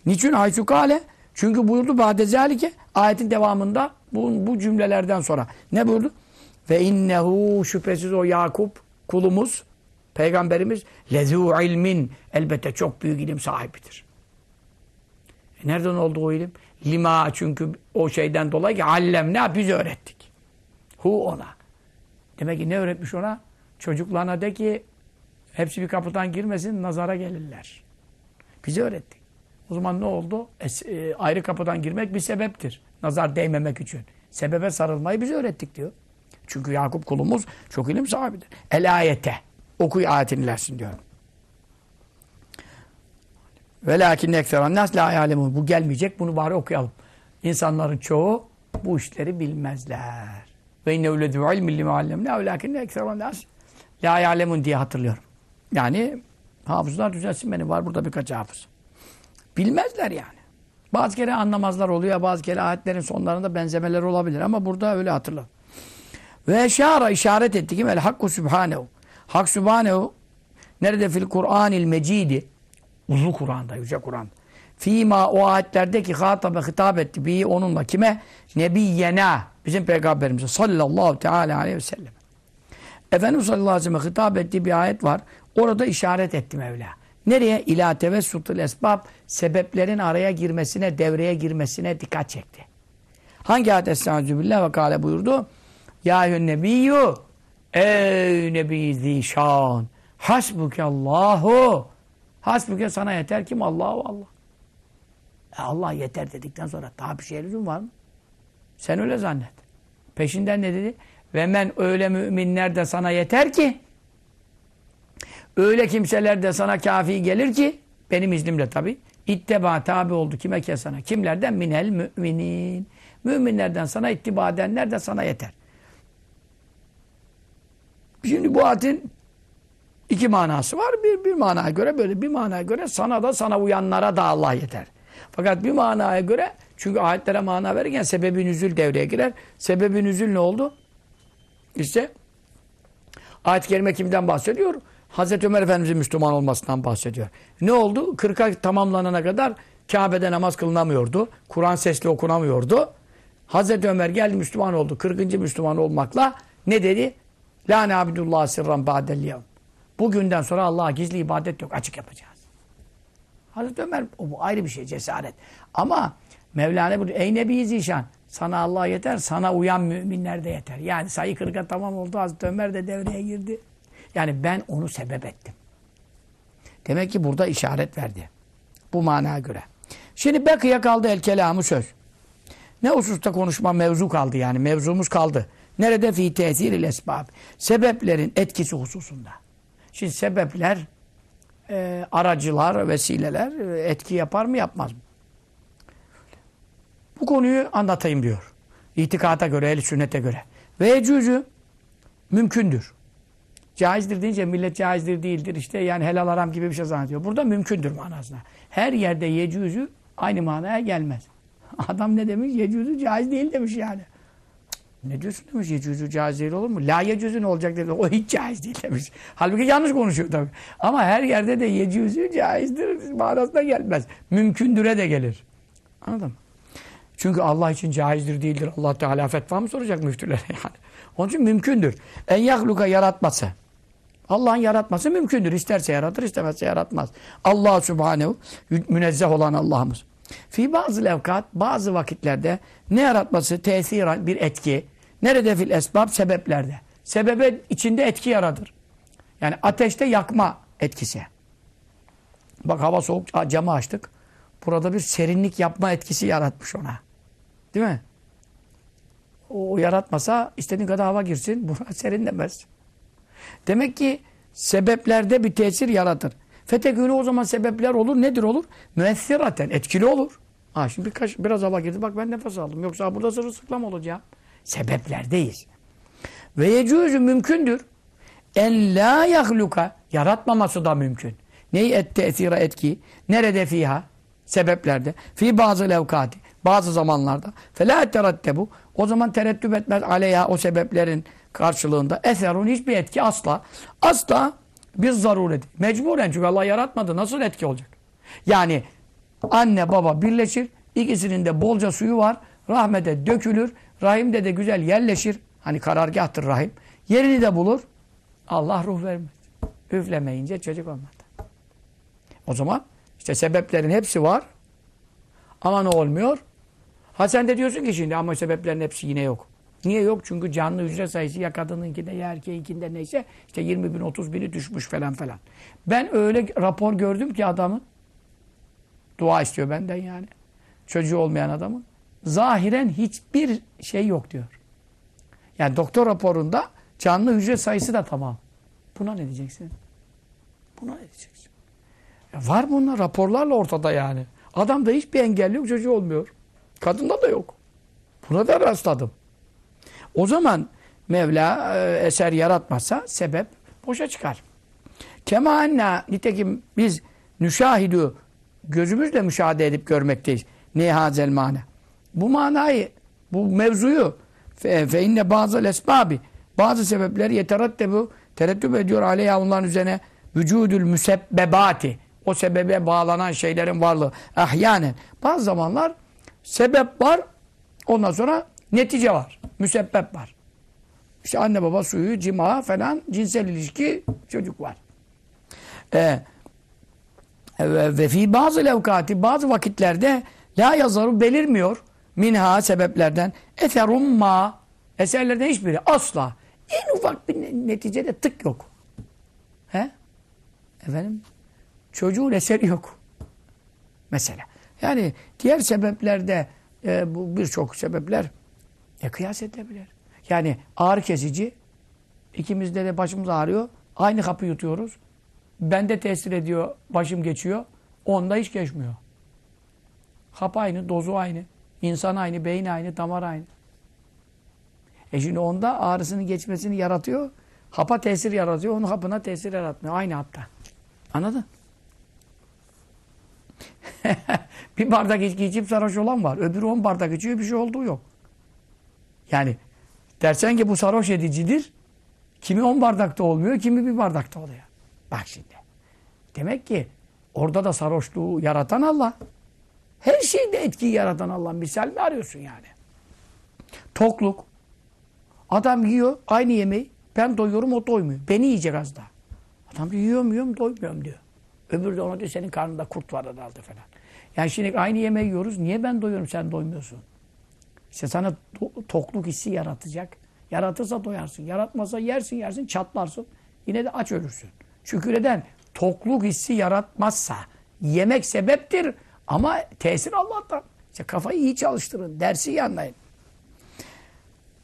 Niçin? Haysukale. Çünkü buyurdu Badezalike ayetin devamında bu, bu cümlelerden sonra. Ne buyurdu? Ve innehu şüphesiz o Yakup kulumuz, peygamberimiz lezû ilmin elbette çok büyük ilim sahibidir. E nereden oldu o ilim? Lima çünkü o şeyden dolayı ki allem ne biz öğrettik. Hu ona. Demek ki ne öğretmiş ona? Çocuklarına de ki hepsi bir kapıdan girmesin nazara gelirler. Bize öğrettik. O zaman ne oldu? E, e, ayrı kapıdan girmek bir sebeptir. Nazar değmemek için. Sebebe sarılmayı bize öğrettik diyor. Çünkü Yakup kulumuz çok ilim sahibidir. El ayete. Okuy ayetin ilersin diyorum. Velakin ekseran nas la yalemun. Bu gelmeyecek. Bunu bari okuyalım. İnsanların çoğu bu işleri bilmezler. Ve inne uledu ilmi li muallemne velakin ekseran nas la yalemun diye hatırlıyorum. Yani hafızlar düzelsin beni. Var burada birkaç hafız. Bilmezler yani. Bazı kere anlamazlar oluyor. Bazı kere ayetlerin sonlarında benzemeler olabilir. Ama burada öyle hatırla. Ve eşara işaret etti ki el hakku subhanehu. Hak subhanehu nerede fil Kur'anil mecidi uzun Kur'an'da, yüce Kur'an. Fîmâ o ayetlerdeki hatabe hitap etti. Bi onunla kime? Nebiyyena. Bizim peygamberimize sallallahu teala aleyhi ve sellem. Efendimiz sallallahu aleyhi ve sellem hitap ettiği bir ayet var. Orada işaret etti Mevla. Nereye? İlâ tevessutul esbab. Sebeplerin araya girmesine, devreye girmesine dikkat çekti. Hangi ayet estağfirullah ve kâle buyurdu? Ya nebiyyü ey nebi zişan hasbuke Allahu hasbuke sana yeter kim? Allahu Allah. E Allah yeter dedikten sonra daha bir şey lüzum var mı? Sen öyle zannet. Peşinden ne dedi? Ve men öyle müminler de sana yeter ki öyle kimseler de sana kafi gelir ki benim iznimle tabi itteba tabi oldu kime ki sana kimlerden minel müminin müminlerden sana ittiba edenler de sana yeter. Şimdi bu ayetin iki manası var. Bir, bir manaya göre böyle bir manaya göre sana da sana uyanlara da Allah yeter. Fakat bir manaya göre çünkü ayetlere mana verirken sebebi nüzül devreye girer. Sebebi nüzül ne oldu? İşte ayet-i kerime kimden bahsediyor? Hazreti Ömer Efendimiz'in Müslüman olmasından bahsediyor. Ne oldu? 40'a tamamlanana kadar Kabe'de namaz kılınamıyordu. Kur'an sesli okunamıyordu. Hazreti Ömer geldi Müslüman oldu. 40. Müslüman olmakla ne dedi? La nabidullah sirran ba'del yevm. Bugünden sonra Allah'a gizli ibadet yok. Açık yapacağız. Hazreti Ömer bu ayrı bir şey cesaret. Ama Mevlana bu ey Nebi Zişan sana Allah yeter, sana uyan müminler de yeter. Yani sayı kırka tamam oldu. Hazreti Ömer de devreye girdi. Yani ben onu sebep ettim. Demek ki burada işaret verdi. Bu manaya göre. Şimdi Bekı'ya kaldı el kelamı söz. Ne hususta konuşma mevzu kaldı yani. Mevzumuz kaldı. Nerede? Fi tesiril esbab. Sebeplerin etkisi hususunda. Şimdi sebepler, e, aracılar, vesileler e, etki yapar mı yapmaz mı? Bu konuyu anlatayım diyor. İtikata göre, el sünnete göre. Ve ecüzü mümkündür. Caizdir deyince millet caizdir değildir işte yani helal haram gibi bir şey zannediyor. Burada mümkündür manasına. Her yerde yecüzü aynı manaya gelmez. Adam ne demiş? Yecüzü caiz değil demiş yani. Ne diyorsun demiş yecüzü caiz değil olur mu? La yecüzü ne olacak demiş. O hiç caiz değil demiş. Halbuki yanlış konuşuyor tabii. Ama her yerde de yecüzü caizdir manasına gelmez. Mümkündüre de gelir. Anladın mı? Çünkü Allah için caizdir değildir. Allah Teala fetva mı soracak müftülere yani? Onun için mümkündür. En yahluka yaratması. Allah'ın yaratması mümkündür. İsterse yaratır, istemezse yaratmaz. Allah Subhanehu münezzeh olan Allah'ımız. Fi bazı levkat, bazı vakitlerde ne yaratması? Tesir, bir etki. Nerede fil esbab? Sebeplerde. Sebebe içinde etki yaratır. Yani ateşte yakma etkisi. Bak hava soğuk, camı açtık. Burada bir serinlik yapma etkisi yaratmış ona. Değil mi? O, o yaratmasa istediğin kadar hava girsin, buna serinlemez. Demek ki sebeplerde bir tesir yaratır. Fetekünü o zaman sebepler olur. Nedir olur? Müessiraten. Etkili olur. Ha şimdi birkaç, biraz hava girdi. Bak ben nefes aldım. Yoksa burada sırılsıklam olacağım. Sebeplerdeyiz. Ve yecûzü mümkündür. En la yahluka. Yaratmaması da mümkün. Neyi et tesira etki? Nerede fiha? Sebeplerde. Fi bazı levkati. Bazı zamanlarda. Felâ terattebu. O zaman tereddüt etmez aleyha o sebeplerin karşılığında. Eserun hiçbir etki asla. Asla bir zarureti. Mecburen çünkü Allah yaratmadı. Nasıl etki olacak? Yani anne baba birleşir. ikisinin de bolca suyu var. Rahmete dökülür. Rahimde de güzel yerleşir. Hani karargahtır rahim. Yerini de bulur. Allah ruh vermez. Üflemeyince çocuk olmadı. O zaman işte sebeplerin hepsi var. Ama ne olmuyor? Ha sen de diyorsun ki şimdi ama sebeplerin hepsi yine yok. Niye yok? Çünkü canlı hücre sayısı ya kadınınkinde ya erkeğinkinde neyse işte 20 bin 30 bini düşmüş falan falan. Ben öyle rapor gördüm ki adamın dua istiyor benden yani. Çocuğu olmayan adamın. Zahiren hiçbir şey yok diyor. Yani doktor raporunda canlı hücre sayısı da tamam. Buna ne diyeceksin? Buna ne diyeceksin? Ya var bunlar raporlarla ortada yani. Adamda hiçbir engel yok, çocuğu olmuyor. Kadında da yok. Buna da rastladım. O zaman Mevla e, eser yaratmazsa sebep boşa çıkar. Kema anna nitekim biz nüşahidü gözümüzle müşahede edip görmekteyiz. Ne hazel mana. Bu manayı, bu mevzuyu fe, inne bazı esbabi bazı sebepleri yeterattebu tereddüt ediyor aleyha onların üzerine vücudül müsebbebati o sebebe bağlanan şeylerin varlığı. Ahyanen. Bazı zamanlar sebep var. Ondan sonra netice var. Müsebbep var. İşte anne baba suyu, cima falan, cinsel ilişki, çocuk var. Ee, ve fi bazı levkati, bazı vakitlerde la yazarı belirmiyor minha sebeplerden. Etherum ma eserlerden hiçbiri asla. En ufak bir neticede tık yok. He? Efendim? Çocuğun eseri yok. Mesela. Yani diğer sebeplerde e, bu birçok sebepler e, kıyas edilebilir. Yani ağrı kesici ikimizde de başımız ağrıyor. Aynı kapı yutuyoruz. Bende tesir ediyor, başım geçiyor. Onda hiç geçmiyor. Hap aynı, dozu aynı. İnsan aynı, beyin aynı, damar aynı. E şimdi onda ağrısının geçmesini yaratıyor. Hapa tesir yaratıyor. Onun hapına tesir yaratmıyor. Aynı hatta. Anladın? bir bardak içki içip sarhoş olan var. Öbürü on bardak içiyor bir şey olduğu yok. Yani dersen ki bu sarhoş edicidir. Kimi on bardakta olmuyor, kimi bir bardakta oluyor. Bak şimdi. Demek ki orada da sarhoşluğu yaratan Allah. Her şeyde etkiyi yaratan Allah. Misal mi arıyorsun yani? Tokluk. Adam yiyor aynı yemeği. Ben doyuyorum o doymuyor. Beni yiyecek az daha. Adam diyor yiyorum yiyorum doymuyorum diyor. Öbürü de ona diyor senin karnında kurt var herhalde falan. Yani şimdi aynı yemeği yiyoruz. Niye ben doyuyorum sen doymuyorsun? İşte sana tokluk hissi yaratacak. Yaratırsa doyarsın. Yaratmasa yersin yersin çatlarsın. Yine de aç ölürsün. Şükreden tokluk hissi yaratmazsa yemek sebeptir ama tesir Allah'tan. İşte kafayı iyi çalıştırın. Dersi iyi anlayın.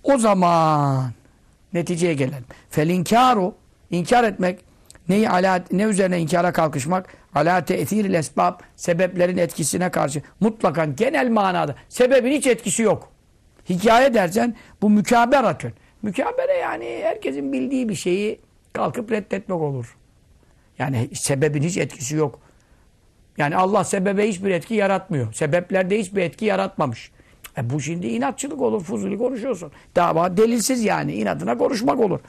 O zaman neticeye gelelim. Felinkaru inkar etmek neyi ala, ne üzerine inkara kalkışmak? Ala te'thiril esbab sebeplerin etkisine karşı mutlakan genel manada sebebin hiç etkisi yok. Hikaye dersen bu mükaberatün. Mükabere yani herkesin bildiği bir şeyi kalkıp reddetmek olur. Yani sebebin hiç etkisi yok. Yani Allah sebebe hiçbir etki yaratmıyor. Sebeplerde hiçbir etki yaratmamış. E bu şimdi inatçılık olur, fuzuli konuşuyorsun. Dava delilsiz yani, inadına konuşmak olur.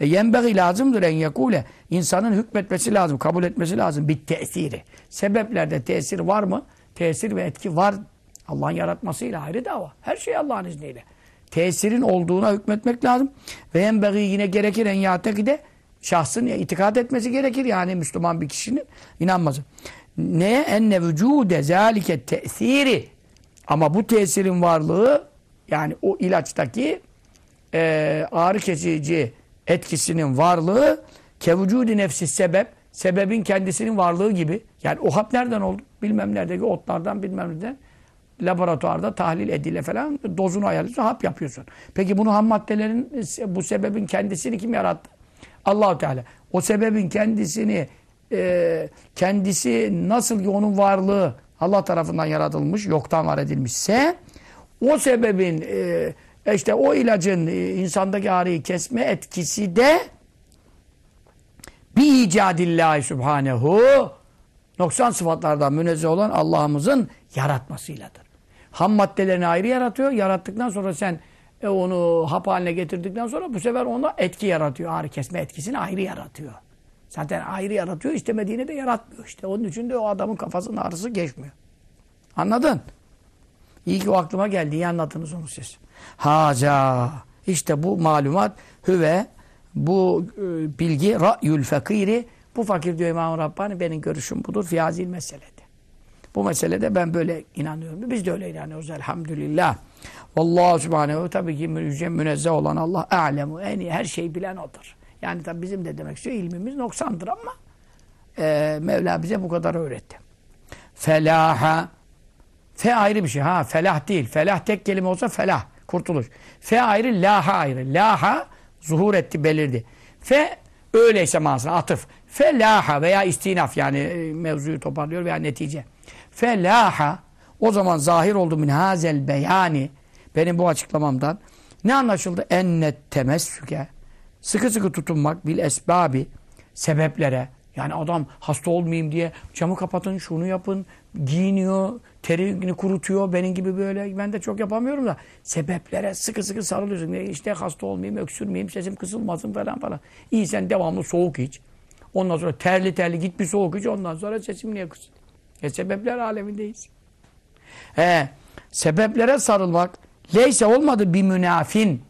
E yenbeği lazımdır en yekule. İnsanın hükmetmesi lazım, kabul etmesi lazım. Bir tesiri. Sebeplerde tesir var mı? Tesir ve etki var. Allah'ın yaratmasıyla ayrı dava. Her şey Allah'ın izniyle. Tesirin olduğuna hükmetmek lazım. Ve yenbeği yine gerekir en de şahsın itikad etmesi gerekir. Yani Müslüman bir kişinin inanması. Neye? Enne vücude zâlike tesiri. Ama bu tesirin varlığı yani o ilaçtaki e, ağrı kesici etkisinin varlığı kevücudi nefsi sebep sebebin kendisinin varlığı gibi. Yani o hap nereden oldu? Bilmem neredeki otlardan bilmem nereden laboratuvarda tahlil edile falan dozunu ayarlıyorsun, hap yapıyorsun. Peki bunu ham maddelerin bu sebebin kendisini kim yarattı? Allahu Teala. O sebebin kendisini e, kendisi nasıl ki onun varlığı Allah tarafından yaratılmış, yoktan var edilmişse o sebebin e, işte o ilacın e, insandaki ağrıyı kesme etkisi de bir icadillahi subhanehu noksan sıfatlardan münezzeh olan Allah'ımızın yaratmasıyladır. Ham maddelerini ayrı yaratıyor. Yarattıktan sonra sen e, onu hap haline getirdikten sonra bu sefer ona etki yaratıyor. Ağrı kesme etkisini ayrı yaratıyor. Zaten ayrı yaratıyor. istemediğini de yaratmıyor işte. Onun için de o adamın kafasının ağrısı geçmiyor. Anladın? İyi ki o aklıma geldi. İyi anladınız onu siz. Haca. İşte bu malumat hüve bu e, bilgi ra'yül fakiri bu fakir diyor İmam Rabbani benim görüşüm budur fiyazil meselede. Bu meselede ben böyle inanıyorum. Biz de öyle inanıyoruz elhamdülillah. Vallahu subhanehu tabii ki münezzeh olan Allah alemu en iyi her şeyi bilen odur. Yani tabii bizim de demek istiyor ilmimiz noksandır ama e, Mevla bize bu kadar öğretti. Felaha Fe ayrı bir şey. Ha felah değil. Felah tek kelime olsa felah. Kurtuluş. Fe ayrı, laha ayrı. Laha zuhur etti, belirdi. Fe öyleyse manasına atıf. Fe laha veya istinaf yani e, mevzuyu toparlıyor veya netice. Fe laha o zaman zahir oldu min hazel beyani benim bu açıklamamdan ne anlaşıldı? Ennet temessüke sıkı sıkı tutunmak bil esbabi sebeplere yani adam hasta olmayayım diye camı kapatın, şunu yapın, giyiniyor, terini kurutuyor. Benim gibi böyle ben de çok yapamıyorum da sebeplere sıkı sıkı sarılıyorsun. İşte hasta olmayayım, öksürmeyeyim, sesim kısılmasın falan falan. İyi sen devamlı soğuk iç. Ondan sonra terli terli git bir soğuk iç. Ondan sonra sesim niye kısın? E sebepler alemindeyiz. He, sebeplere sarılmak leyse olmadı bir münafin.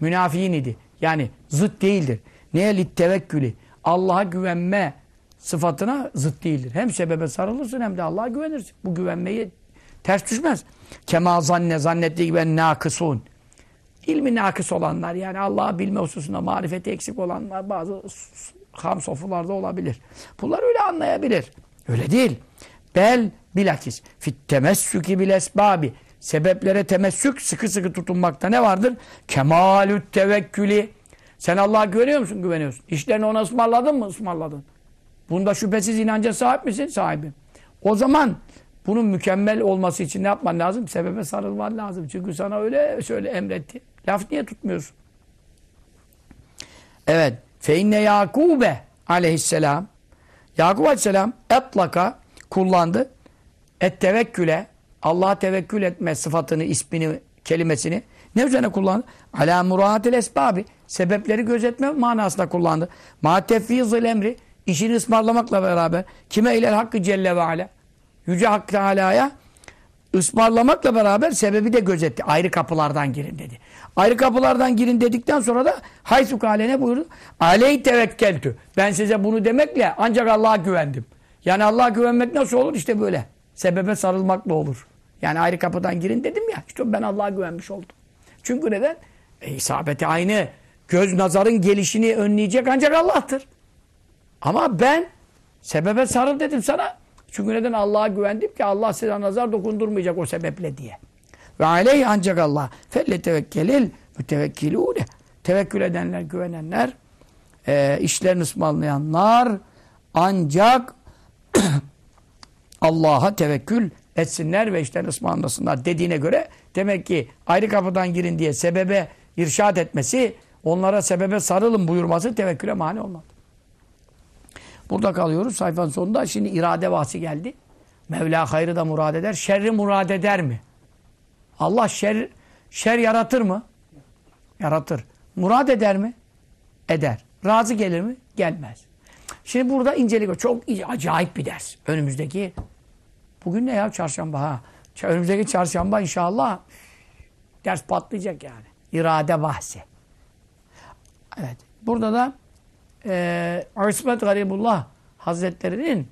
Münafiğin idi. Yani zıt değildir. Neye lit tevekkülü? Allah'a güvenme sıfatına zıt değildir. Hem sebebe sarılırsın hem de Allah'a güvenirsin. Bu güvenmeyi ters düşmez. Kema zanne zannettiği gibi nakısun. İlmi nakıs olanlar yani Allah'ı bilme hususunda marifeti eksik olanlar bazı ham sofularda olabilir. Bunlar öyle anlayabilir. Öyle değil. Bel bilakis fit temessüki bil esbabi. Sebeplere temessük sıkı sıkı tutunmakta ne vardır? Kemalüt tevekkülü. Sen Allah'a güveniyor musun? Güveniyorsun. İşlerini ona ısmarladın mı? Ismarladın. Bunda şüphesiz inanca sahip misin? Sahibim. O zaman bunun mükemmel olması için ne yapman lazım? Sebebe sarılman lazım. Çünkü sana öyle şöyle emretti. Laf niye tutmuyorsun? Evet. Fe inne Yakube aleyhisselam Yakup aleyhisselam etlaka kullandı. Et tevekküle Allah'a tevekkül etme sıfatını, ismini, kelimesini ne üzerine kullandı? Ala murahatil esbabi. Sebepleri gözetme manasında kullandı. Ma tefvizil emri. işini ısmarlamakla beraber kime ilel hakkı celle ve ala. Yüce Hak Teala'ya ısmarlamakla beraber sebebi de gözetti. Ayrı kapılardan girin dedi. Ayrı kapılardan girin dedikten sonra da haysu kale ne buyurdu? Aleyh tevekkeltü. Ben size bunu demekle ancak Allah'a güvendim. Yani Allah'a güvenmek nasıl olur? İşte böyle. Sebebe sarılmakla olur. Yani ayrı kapıdan girin dedim ya. İşte ben Allah'a güvenmiş oldum. Çünkü neden? E, isabeti aynı. Göz nazarın gelişini önleyecek ancak Allah'tır. Ama ben sebebe sarıl dedim sana. Çünkü neden Allah'a güvendim ki Allah size nazar dokundurmayacak o sebeple diye. Ve aleyh ancak Allah. Felle tevekkelil mütevekkilûne. Tevekkül edenler, güvenenler, e, işlerini ısmarlayanlar ancak Allah'a tevekkül etsinler ve işlerini ısmarlasınlar dediğine göre demek ki ayrı kapıdan girin diye sebebe irşad etmesi, onlara sebebe sarılın buyurması tevekküle mani olmadı. Burada kalıyoruz sayfanın sonunda. Şimdi irade bahsi geldi. Mevla hayrı da murad eder. Şerri murad eder mi? Allah şer, şer yaratır mı? Yaratır. Murad eder mi? Eder. Razı gelir mi? Gelmez. Şimdi burada incelik. Çok acayip bir ders. Önümüzdeki bugün ne ya? Çarşamba ha. Önümüzdeki çarşamba inşallah ders patlayacak yani. İrade bahsi. Evet. Burada da e, İsmet Garibullah Hazretleri'nin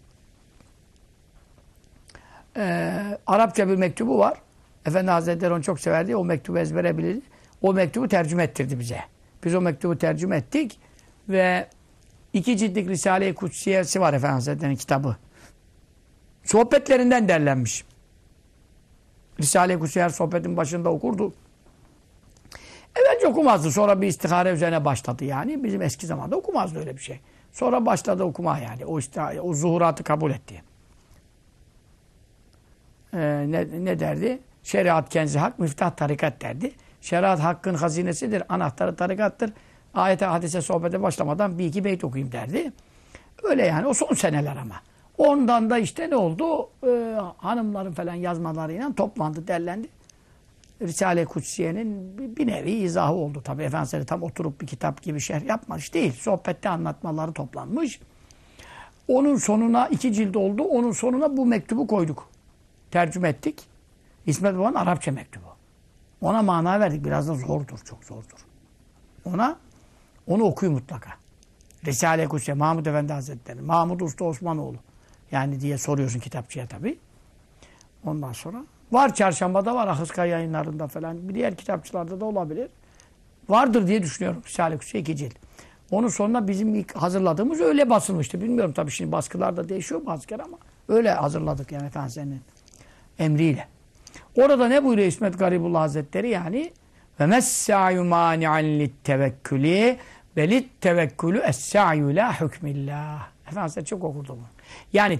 e, Arapça bir mektubu var. Efendi Hazretleri onu çok severdi. O mektubu ezbere bilirdi. O mektubu tercüme ettirdi bize. Biz o mektubu tercüme ettik ve iki ciltlik Risale-i Kutsiyesi var Efendi Hazretleri'nin kitabı. Sohbetlerinden derlenmiş. Risale-i Kutsiye sohbetin başında okurdu. Evvelce okumazdı. Sonra bir istihare üzerine başladı yani. Bizim eski zamanda okumazdı öyle bir şey. Sonra başladı okuma yani. O, istihare, o zuhuratı kabul etti. Ee, ne, ne derdi? Şeriat kenzi hak, miftah tarikat derdi. Şeriat hakkın hazinesidir, anahtarı tarikattır. Ayete, hadise, sohbete başlamadan bir iki beyt okuyayım derdi. Öyle yani. O son seneler ama. Ondan da işte ne oldu? Ee, hanımların falan yazmalarıyla toplandı, derlendi. Risale-i Kutsiye'nin bir nevi izahı oldu. Tabi Efendimiz tam oturup bir kitap gibi şerh yapmış değil. Sohbette anlatmaları toplanmış. Onun sonuna iki cilt oldu. Onun sonuna bu mektubu koyduk. Tercüme ettik. İsmet Baba'nın Arapça mektubu. Ona mana verdik. Biraz da zordur. Çok zordur. Ona onu okuyun mutlaka. Risale-i Kutsiye, Mahmud Efendi Hazretleri, Mahmud Usta Osmanoğlu. Yani diye soruyorsun kitapçıya tabi. Ondan sonra Var çarşambada var Ahıska yayınlarında falan. Bir diğer kitapçılarda da olabilir. Vardır diye düşünüyorum. Risale-i Kutsi iki cilt. Onun sonunda bizim ilk hazırladığımız öyle basılmıştı. Bilmiyorum tabii şimdi baskılarda değişiyor bazı kere ama öyle hazırladık yani Efendimiz'in emriyle. Orada ne buyuruyor İsmet Garibullah Hazretleri yani ve messâ'yu mâni'an littevekkülî belit tevekkülü es-sa'yu la hükmillah. Efendimiz çok okurdu bunu. Yani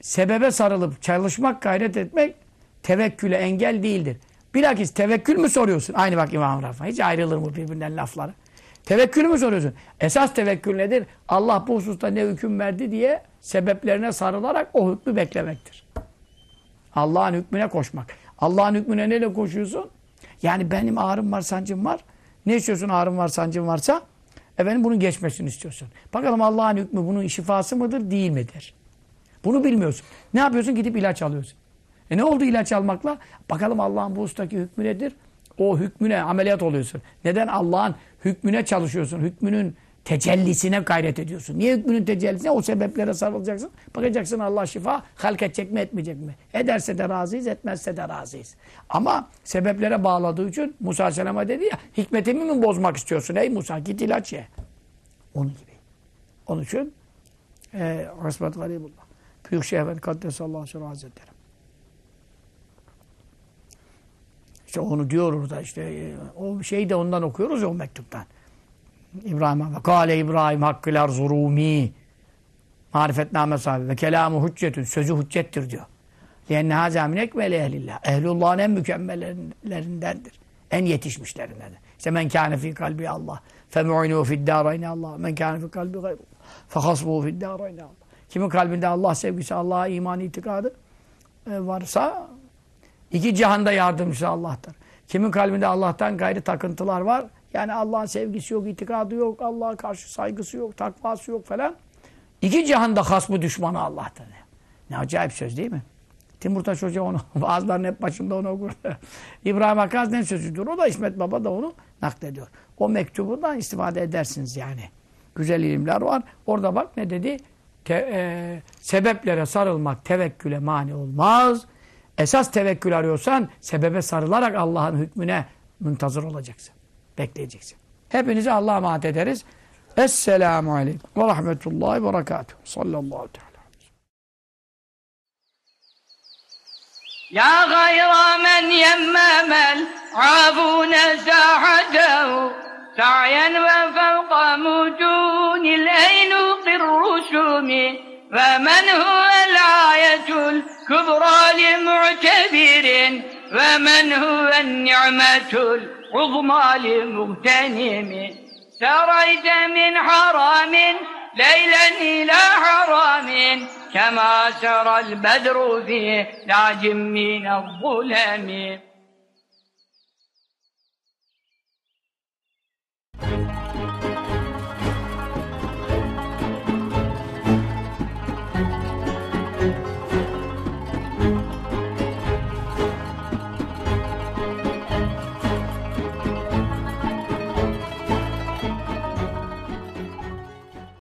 sebebe sarılıp çalışmak, gayret etmek tevekküle engel değildir. Bilakis tevekkül mü soruyorsun? Aynı bak İmam Rafa. Hiç ayrılır mı birbirinden lafları? Tevekkül mü soruyorsun? Esas tevekkül nedir? Allah bu hususta ne hüküm verdi diye sebeplerine sarılarak o hükmü beklemektir. Allah'ın hükmüne koşmak. Allah'ın hükmüne neyle koşuyorsun? Yani benim ağrım var, sancım var. Ne istiyorsun ağrım var, sancım varsa? Efendim bunun geçmesini istiyorsun. Bakalım Allah'ın hükmü bunun şifası mıdır değil midir? Bunu bilmiyorsun. Ne yapıyorsun? Gidip ilaç alıyorsun. E ne oldu ilaç almakla? Bakalım Allah'ın bu ustaki hükmü nedir? O hükmüne ameliyat oluyorsun. Neden? Allah'ın hükmüne çalışıyorsun. Hükmünün tecellisine gayret ediyorsun. Niye hükmünün tecellisine? O sebeplere sarılacaksın. Bakacaksın Allah şifa halk edecek mi etmeyecek mi? Ederse de razıyız, etmezse de razıyız. Ama sebeplere bağladığı için Musa Aleyhisselam'a dedi ya hikmetimi mi bozmak istiyorsun ey Musa? Git ilaç ye. Onun gibi. Onun için e, Resmet Garibullah. Büyük Şeyh Efendi Kaddesallahu aleyhi Hazretleri. İşte onu diyor orada işte e, o şeyi de ondan okuyoruz ya o mektuptan. İbrahim ve kâle İbrahim hakkı arzurumi marifetname sahibi ve kelamu hüccetün sözü hüccettir diyor. Lenne hâzâ min ekmeli ehlillah. Ehlullah'ın en mükemmellerindendir. En yetişmişlerindendir. İşte men kâne fî kalbi Allah. Femu'inû fi'd-dârayni Allah. Men kâne fî kalbi gayrullah. Fehasbuhu fi'd-dârayni Allah. Kimin kalbinde Allah sevgisi, Allah'a iman itikadı e, varsa iki cihanda yardımcısı Allah'tır. Kimin kalbinde Allah'tan gayri takıntılar var, yani Allah'ın sevgisi yok, itikadı yok, Allah'a karşı saygısı yok, takvası yok falan. İki cihanda hasmı düşmanı Allah'tan. Ne acayip söz değil mi? Timurtaş Hoca onu, bazılarının hep başında onu okur. İbrahim Hakkı ne sözüdür. O da İsmet Baba da onu naklediyor. O mektubundan istifade edersiniz yani. Güzel ilimler var. Orada bak ne dedi? Te, e, sebeplere sarılmak tevekküle mani olmaz. Esas tevekkül arıyorsan sebebe sarılarak Allah'ın hükmüne müntazır olacaksın. Bekleyeceksin. Hepinizi Allah'a emanet ederiz. Esselamu Aleyküm ve Rahmetullahi ve Berekatuhu. Sallallahu teala. يا غير من يمم العافون ساحته سعيا وفوق مجون الأينوق الرسوم فمن هو الآية الكبرى لمعتبر ومن هو النعمة العظمى لمغتنم سريت من حرام ليلا إلى حرام. كما سرى البدر في لعج من الظلم.